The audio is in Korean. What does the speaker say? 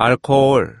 알코올